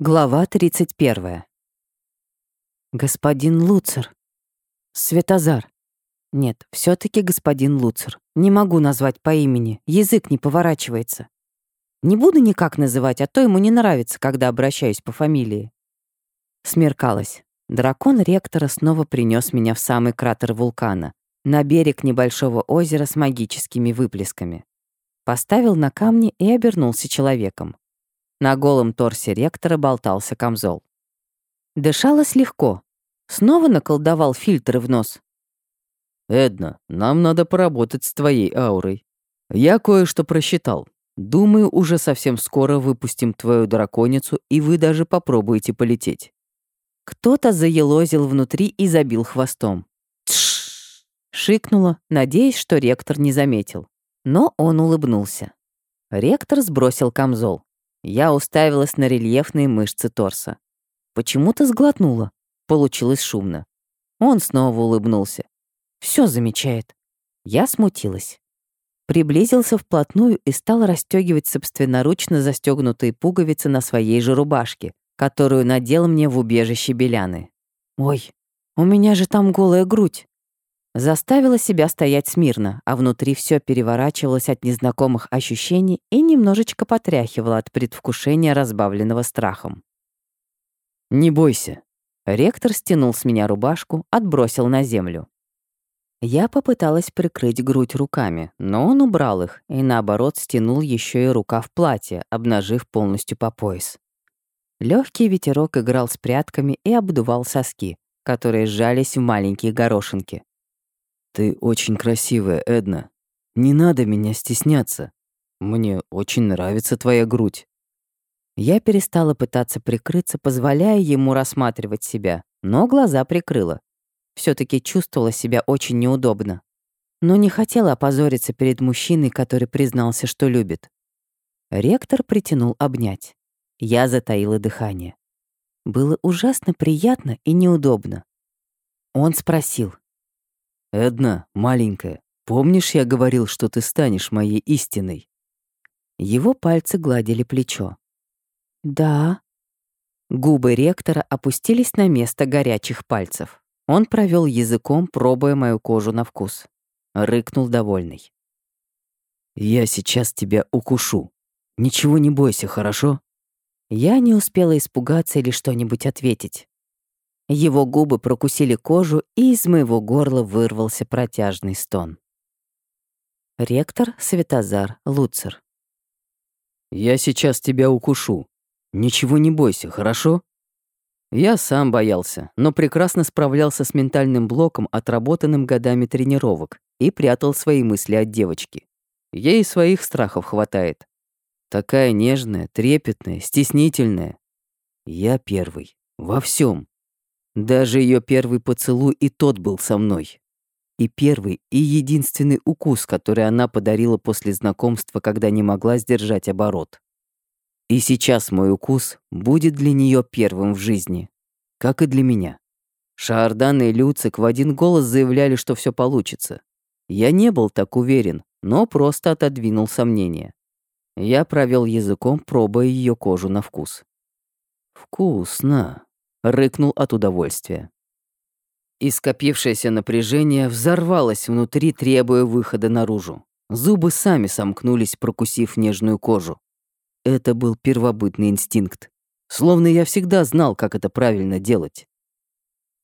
Глава 31. Господин Луцер. Светозар. Нет, все таки господин Луцер. Не могу назвать по имени, язык не поворачивается. Не буду никак называть, а то ему не нравится, когда обращаюсь по фамилии. Смеркалось. Дракон ректора снова принес меня в самый кратер вулкана, на берег небольшого озера с магическими выплесками. Поставил на камни и обернулся человеком. На голом торсе ректора болтался камзол. Дышалось легко. Снова наколдовал фильтры в нос. «Эдна, нам надо поработать с твоей аурой. Я кое-что просчитал. Думаю, уже совсем скоро выпустим твою драконицу, и вы даже попробуете полететь». Кто-то заелозил внутри и забил хвостом. «Тш!» — шикнула, надеясь, что ректор не заметил. Но он улыбнулся. Ректор сбросил камзол. Я уставилась на рельефные мышцы торса. Почему-то сглотнула. Получилось шумно. Он снова улыбнулся. Все замечает. Я смутилась. Приблизился вплотную и стал расстегивать собственноручно застегнутые пуговицы на своей же рубашке, которую надел мне в убежище Беляны. Ой, у меня же там голая грудь. Заставила себя стоять смирно, а внутри все переворачивалось от незнакомых ощущений и немножечко потряхивало от предвкушения, разбавленного страхом. «Не бойся». Ректор стянул с меня рубашку, отбросил на землю. Я попыталась прикрыть грудь руками, но он убрал их и, наоборот, стянул еще и рукав платья, обнажив полностью по пояс. Легкий ветерок играл с прядками и обдувал соски, которые сжались в маленькие горошинки. «Ты очень красивая, Эдна. Не надо меня стесняться. Мне очень нравится твоя грудь». Я перестала пытаться прикрыться, позволяя ему рассматривать себя, но глаза прикрыла. все таки чувствовала себя очень неудобно. Но не хотела опозориться перед мужчиной, который признался, что любит. Ректор притянул обнять. Я затаила дыхание. Было ужасно приятно и неудобно. Он спросил. «Эдна, маленькая, помнишь, я говорил, что ты станешь моей истиной?» Его пальцы гладили плечо. «Да». Губы ректора опустились на место горячих пальцев. Он провел языком, пробуя мою кожу на вкус. Рыкнул довольный. «Я сейчас тебя укушу. Ничего не бойся, хорошо?» Я не успела испугаться или что-нибудь ответить. Его губы прокусили кожу, и из моего горла вырвался протяжный стон. Ректор Светозар Луцер. «Я сейчас тебя укушу. Ничего не бойся, хорошо?» Я сам боялся, но прекрасно справлялся с ментальным блоком, отработанным годами тренировок, и прятал свои мысли от девочки. Ей своих страхов хватает. Такая нежная, трепетная, стеснительная. Я первый. Во всем. Даже ее первый поцелуй и тот был со мной. И первый, и единственный укус, который она подарила после знакомства, когда не могла сдержать оборот. И сейчас мой укус будет для нее первым в жизни, как и для меня. Шаардан и Люцик в один голос заявляли, что все получится. Я не был так уверен, но просто отодвинул сомнения. Я провел языком, пробуя ее кожу на вкус. Вкусно рыкнул от удовольствия. И скопившееся напряжение взорвалось внутри, требуя выхода наружу. Зубы сами сомкнулись, прокусив нежную кожу. Это был первобытный инстинкт. Словно я всегда знал, как это правильно делать.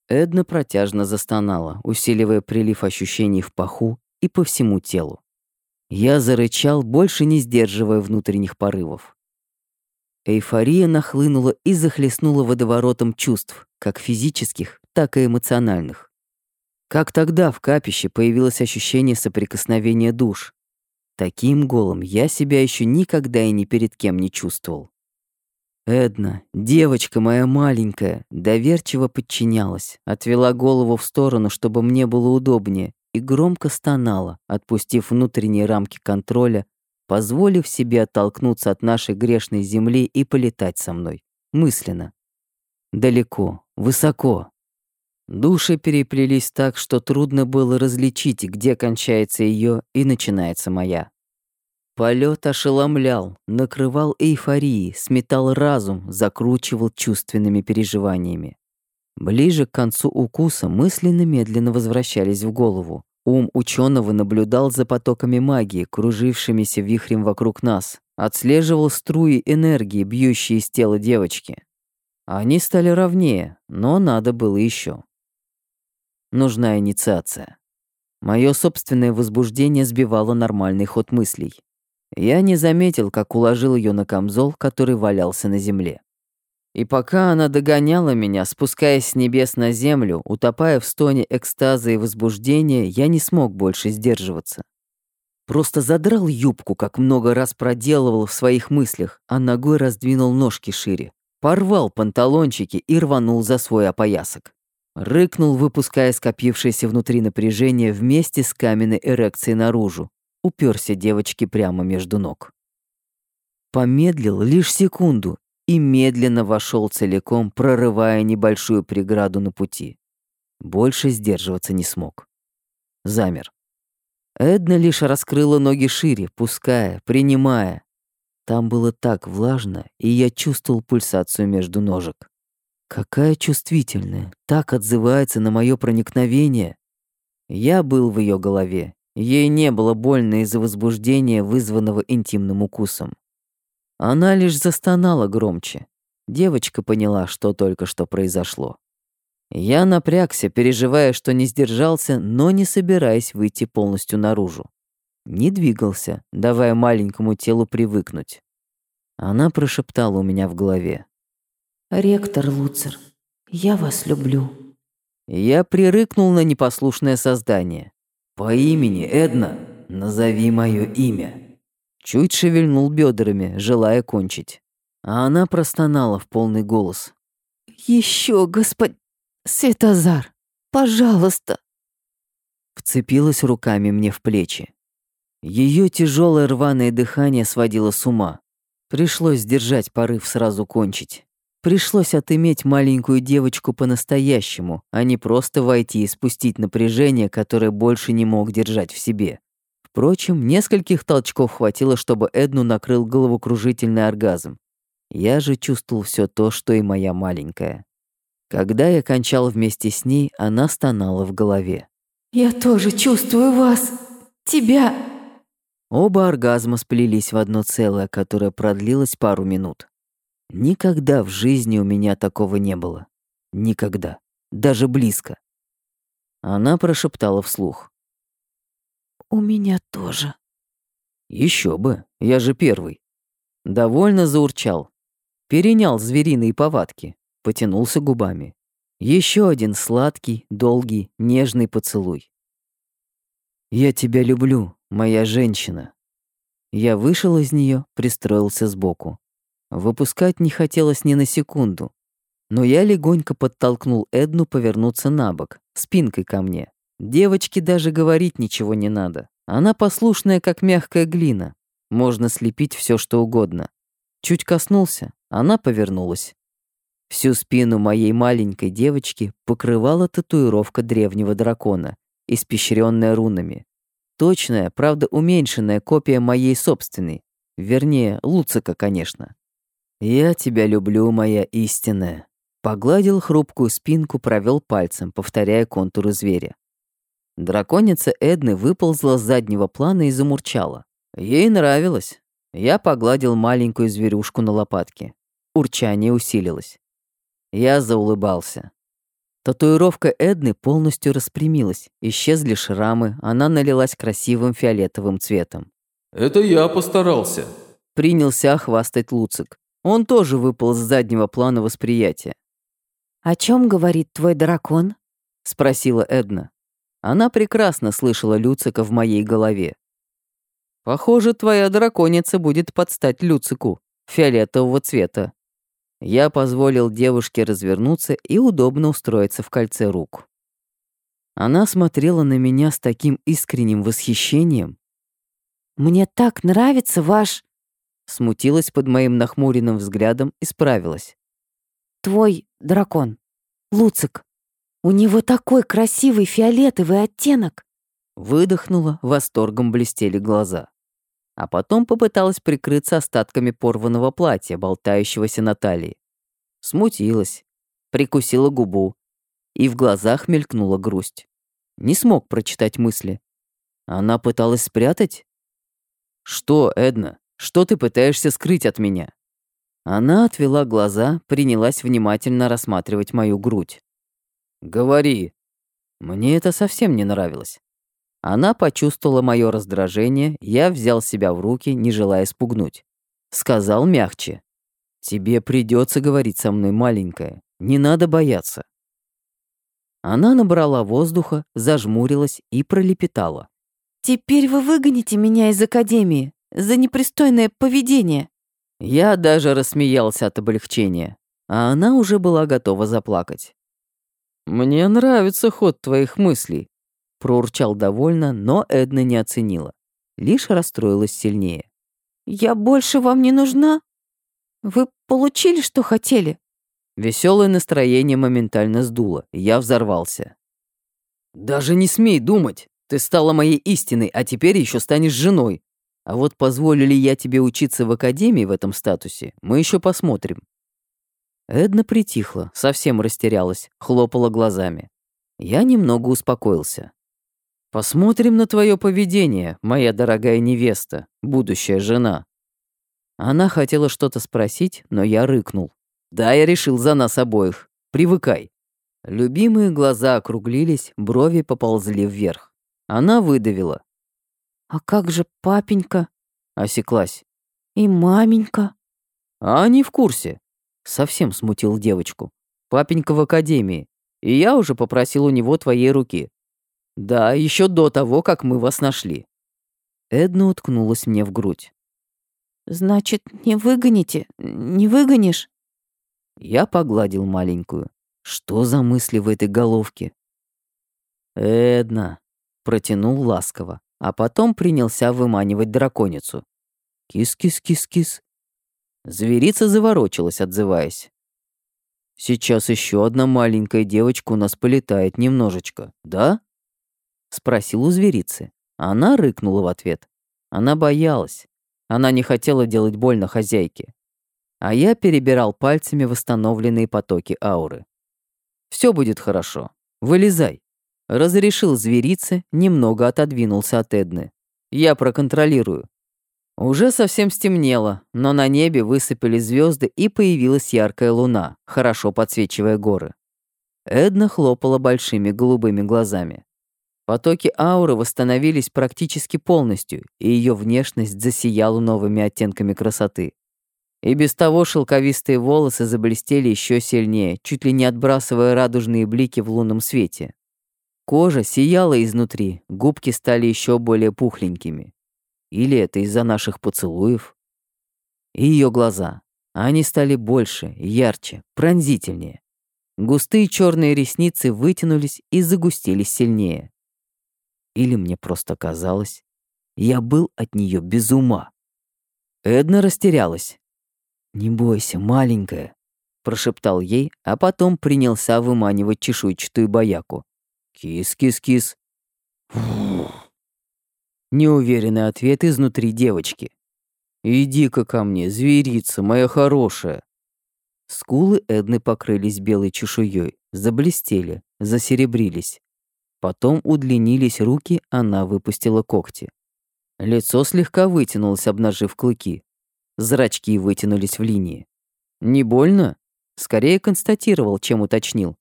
Эдна протяжно застонала, усиливая прилив ощущений в паху и по всему телу. Я зарычал, больше не сдерживая внутренних порывов. Эйфория нахлынула и захлестнула водоворотом чувств, как физических, так и эмоциональных. Как тогда в капище появилось ощущение соприкосновения душ. Таким голым я себя еще никогда и ни перед кем не чувствовал. Эдна, девочка моя маленькая, доверчиво подчинялась, отвела голову в сторону, чтобы мне было удобнее, и громко стонала, отпустив внутренние рамки контроля позволив себе оттолкнуться от нашей грешной земли и полетать со мной, мысленно. Далеко, высоко. Души переплелись так, что трудно было различить, где кончается ее и начинается моя. Полет ошеломлял, накрывал эйфорией, сметал разум, закручивал чувственными переживаниями. Ближе к концу укуса мысли медленно возвращались в голову. Ум ученого наблюдал за потоками магии, кружившимися вихрем вокруг нас, отслеживал струи энергии, бьющие из тела девочки. Они стали ровнее, но надо было еще. Нужна инициация. Мое собственное возбуждение сбивало нормальный ход мыслей. Я не заметил, как уложил ее на камзол, который валялся на земле. И пока она догоняла меня, спускаясь с небес на землю, утопая в стоне экстаза и возбуждения, я не смог больше сдерживаться. Просто задрал юбку, как много раз проделывал в своих мыслях, а ногой раздвинул ножки шире. Порвал панталончики и рванул за свой опоясок. Рыкнул, выпуская скопившееся внутри напряжение вместе с каменной эрекцией наружу. Уперся девочке прямо между ног. Помедлил лишь секунду и медленно вошел целиком, прорывая небольшую преграду на пути. Больше сдерживаться не смог. Замер. Эдна лишь раскрыла ноги шире, пуская, принимая. Там было так влажно, и я чувствовал пульсацию между ножек. Какая чувствительная, так отзывается на мое проникновение. Я был в ее голове. Ей не было больно из-за возбуждения, вызванного интимным укусом. Она лишь застонала громче. Девочка поняла, что только что произошло. Я напрягся, переживая, что не сдержался, но не собираясь выйти полностью наружу. Не двигался, давая маленькому телу привыкнуть. Она прошептала у меня в голове. «Ректор Луцер, я вас люблю». Я прирыкнул на непослушное создание. «По имени Эдна назови мое имя». Чуть шевельнул бедрами, желая кончить. А она простонала в полный голос. Еще, господ... Светозар, пожалуйста!» Вцепилась руками мне в плечи. Ее тяжелое рваное дыхание сводило с ума. Пришлось сдержать порыв сразу кончить. Пришлось отыметь маленькую девочку по-настоящему, а не просто войти и спустить напряжение, которое больше не мог держать в себе. Впрочем, нескольких толчков хватило, чтобы Эдну накрыл головокружительный оргазм. Я же чувствовал все то, что и моя маленькая. Когда я кончал вместе с ней, она стонала в голове. «Я тоже чувствую вас! Тебя!» Оба оргазма сплелись в одно целое, которое продлилось пару минут. Никогда в жизни у меня такого не было. Никогда. Даже близко. Она прошептала вслух. «У меня тоже». Еще бы, я же первый. Довольно заурчал. Перенял звериные повадки, потянулся губами. Еще один сладкий, долгий, нежный поцелуй. «Я тебя люблю, моя женщина». Я вышел из нее, пристроился сбоку. Выпускать не хотелось ни на секунду. Но я легонько подтолкнул Эдну повернуться на бок, спинкой ко мне. Девочке даже говорить ничего не надо. Она послушная, как мягкая глина. Можно слепить все, что угодно. Чуть коснулся, она повернулась. Всю спину моей маленькой девочки покрывала татуировка древнего дракона, испещренная рунами. Точная, правда уменьшенная копия моей собственной. Вернее, Луцика, конечно. «Я тебя люблю, моя истинная». Погладил хрупкую спинку, провел пальцем, повторяя контуры зверя. Драконица Эдны выползла с заднего плана и замурчала. Ей нравилось. Я погладил маленькую зверюшку на лопатке. Урчание усилилось. Я заулыбался. Татуировка Эдны полностью распрямилась, исчезли шрамы, она налилась красивым фиолетовым цветом. «Это я постарался», — принялся хвастать Луцик. Он тоже выпал с заднего плана восприятия. «О чем говорит твой дракон?» — спросила Эдна. Она прекрасно слышала Люцика в моей голове. «Похоже, твоя драконица будет подстать Люцику, фиолетового цвета». Я позволил девушке развернуться и удобно устроиться в кольце рук. Она смотрела на меня с таким искренним восхищением. «Мне так нравится ваш...» Смутилась под моим нахмуренным взглядом и справилась. «Твой дракон, Луцик». У него такой красивый фиолетовый оттенок!» Выдохнула, восторгом блестели глаза. а потом попыталась прикрыться остатками порванного платья, болтающегося на талии. Смутилась, прикусила губу, и в глазах мелькнула грусть. Не смог прочитать мысли. Она пыталась спрятать? «Что, Эдна, что ты пытаешься скрыть от меня?» Она отвела глаза, принялась внимательно рассматривать мою грудь. «Говори». Мне это совсем не нравилось. Она почувствовала мое раздражение, я взял себя в руки, не желая спугнуть. Сказал мягче. «Тебе придется говорить со мной, маленькая. Не надо бояться». Она набрала воздуха, зажмурилась и пролепетала. «Теперь вы выгоните меня из академии за непристойное поведение». Я даже рассмеялся от облегчения, а она уже была готова заплакать. «Мне нравится ход твоих мыслей», — проурчал довольно, но Эдна не оценила, лишь расстроилась сильнее. «Я больше вам не нужна? Вы получили, что хотели?» Веселое настроение моментально сдуло, я взорвался. «Даже не смей думать! Ты стала моей истиной, а теперь еще станешь женой. А вот позволю ли я тебе учиться в академии в этом статусе, мы еще посмотрим». Эдна притихла, совсем растерялась, хлопала глазами. Я немного успокоился. «Посмотрим на твое поведение, моя дорогая невеста, будущая жена». Она хотела что-то спросить, но я рыкнул. Да, я решил за нас обоих. Привыкай. Любимые глаза округлились, брови поползли вверх. Она выдавила. «А как же папенька?» Осеклась. «И маменька?» «А они в курсе». Совсем смутил девочку. «Папенька в академии. И я уже попросил у него твоей руки. Да, еще до того, как мы вас нашли». Эдна уткнулась мне в грудь. «Значит, не выгоните? Не выгонишь?» Я погладил маленькую. Что за мысли в этой головке? «Эдна», — протянул ласково, а потом принялся выманивать драконицу. «Кис-кис-кис-кис». Зверица заворочилась, отзываясь. «Сейчас еще одна маленькая девочка у нас полетает немножечко, да?» Спросил у зверицы. Она рыкнула в ответ. Она боялась. Она не хотела делать больно хозяйке а я перебирал пальцами восстановленные потоки ауры. Все будет хорошо. Вылезай. Разрешил зверице, немного отодвинулся от Эдны. Я проконтролирую. Уже совсем стемнело, но на небе высыпали звезды и появилась яркая луна, хорошо подсвечивая горы. Эдна хлопала большими голубыми глазами. Потоки ауры восстановились практически полностью, и ее внешность засияла новыми оттенками красоты. И без того шелковистые волосы заблестели еще сильнее, чуть ли не отбрасывая радужные блики в лунном свете. Кожа сияла изнутри, губки стали еще более пухленькими. Или это из-за наших поцелуев? И ее глаза. Они стали больше, ярче, пронзительнее. Густые черные ресницы вытянулись и загустились сильнее. Или мне просто казалось, я был от нее без ума. Эдна растерялась. «Не бойся, маленькая», — прошептал ей, а потом принялся выманивать чешуйчатую бояку. «Кис-кис-кис». Неуверенный ответ изнутри девочки. «Иди-ка ко мне, зверица моя хорошая». Скулы Эдны покрылись белой чешуей, заблестели, засеребрились. Потом удлинились руки, она выпустила когти. Лицо слегка вытянулось, обнажив клыки. Зрачки вытянулись в линии. «Не больно?» Скорее констатировал, чем уточнил.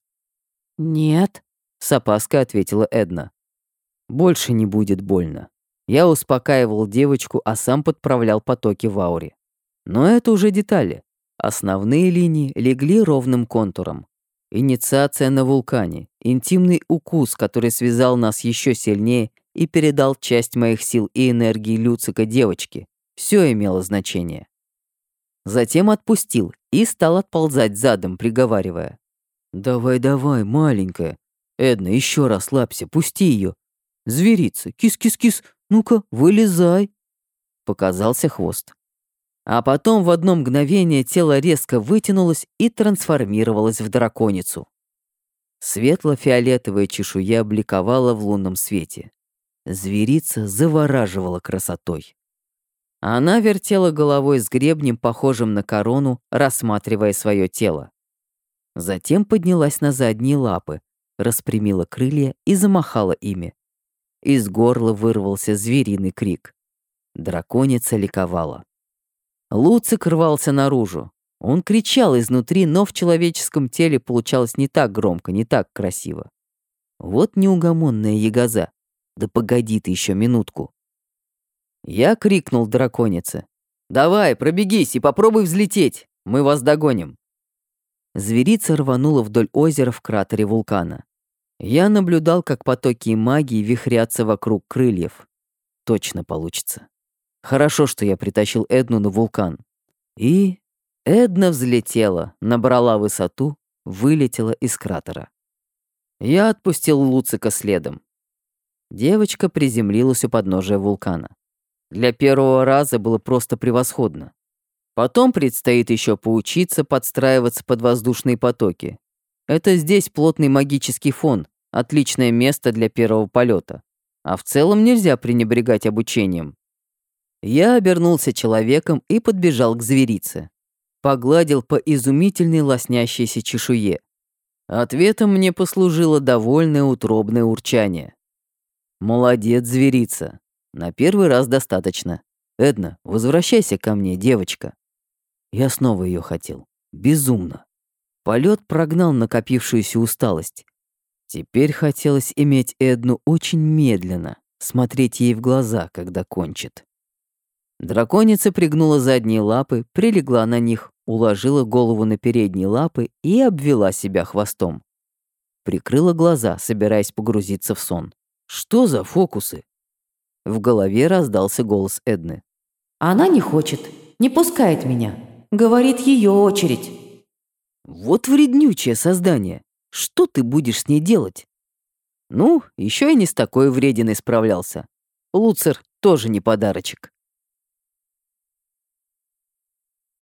«Нет», — с опаской ответила Эдна. «Больше не будет больно». Я успокаивал девочку, а сам подправлял потоки в ауре. Но это уже детали. Основные линии легли ровным контуром. Инициация на вулкане, интимный укус, который связал нас еще сильнее и передал часть моих сил и энергии Люцика девочке. Все имело значение. Затем отпустил и стал отползать задом, приговаривая. «Давай-давай, маленькая. Эдна, еще раз лапся, пусти ее. Зверица, кис-кис-кис, ну-ка, вылезай». Показался хвост. А потом в одно мгновение тело резко вытянулось и трансформировалось в драконицу. Светло-фиолетовая чешуя бликовала в лунном свете. Зверица завораживала красотой. Она вертела головой с гребнем, похожим на корону, рассматривая свое тело. Затем поднялась на задние лапы, распрямила крылья и замахала ими. Из горла вырвался звериный крик. Драконица ликовала. Луцик рвался наружу. Он кричал изнутри, но в человеческом теле получалось не так громко, не так красиво. Вот неугомонная ягоза. Да погоди ты еще минутку. Я крикнул драконице. «Давай, пробегись и попробуй взлететь, мы вас догоним». Зверица рванула вдоль озера в кратере вулкана. Я наблюдал, как потоки магии вихрятся вокруг крыльев. Точно получится. Хорошо, что я притащил Эдну на вулкан. И Эдна взлетела, набрала высоту, вылетела из кратера. Я отпустил Луцика следом. Девочка приземлилась у подножия вулкана. Для первого раза было просто превосходно. Потом предстоит еще поучиться подстраиваться под воздушные потоки. Это здесь плотный магический фон, отличное место для первого полета. А в целом нельзя пренебрегать обучением. Я обернулся человеком и подбежал к зверице. Погладил по изумительной лоснящейся чешуе. Ответом мне послужило довольное утробное урчание. «Молодец, зверица. На первый раз достаточно. Эдна, возвращайся ко мне, девочка». Я снова ее хотел. Безумно. Полет прогнал накопившуюся усталость. Теперь хотелось иметь Эдну очень медленно, смотреть ей в глаза, когда кончит. Драконица пригнула задние лапы, прилегла на них, уложила голову на передние лапы и обвела себя хвостом. Прикрыла глаза, собираясь погрузиться в сон. Что за фокусы? В голове раздался голос Эдны. Она не хочет, не пускает меня. Говорит, ее очередь. Вот вреднючее создание. Что ты будешь с ней делать? Ну, еще и не с такой врединой справлялся. Луцер тоже не подарочек.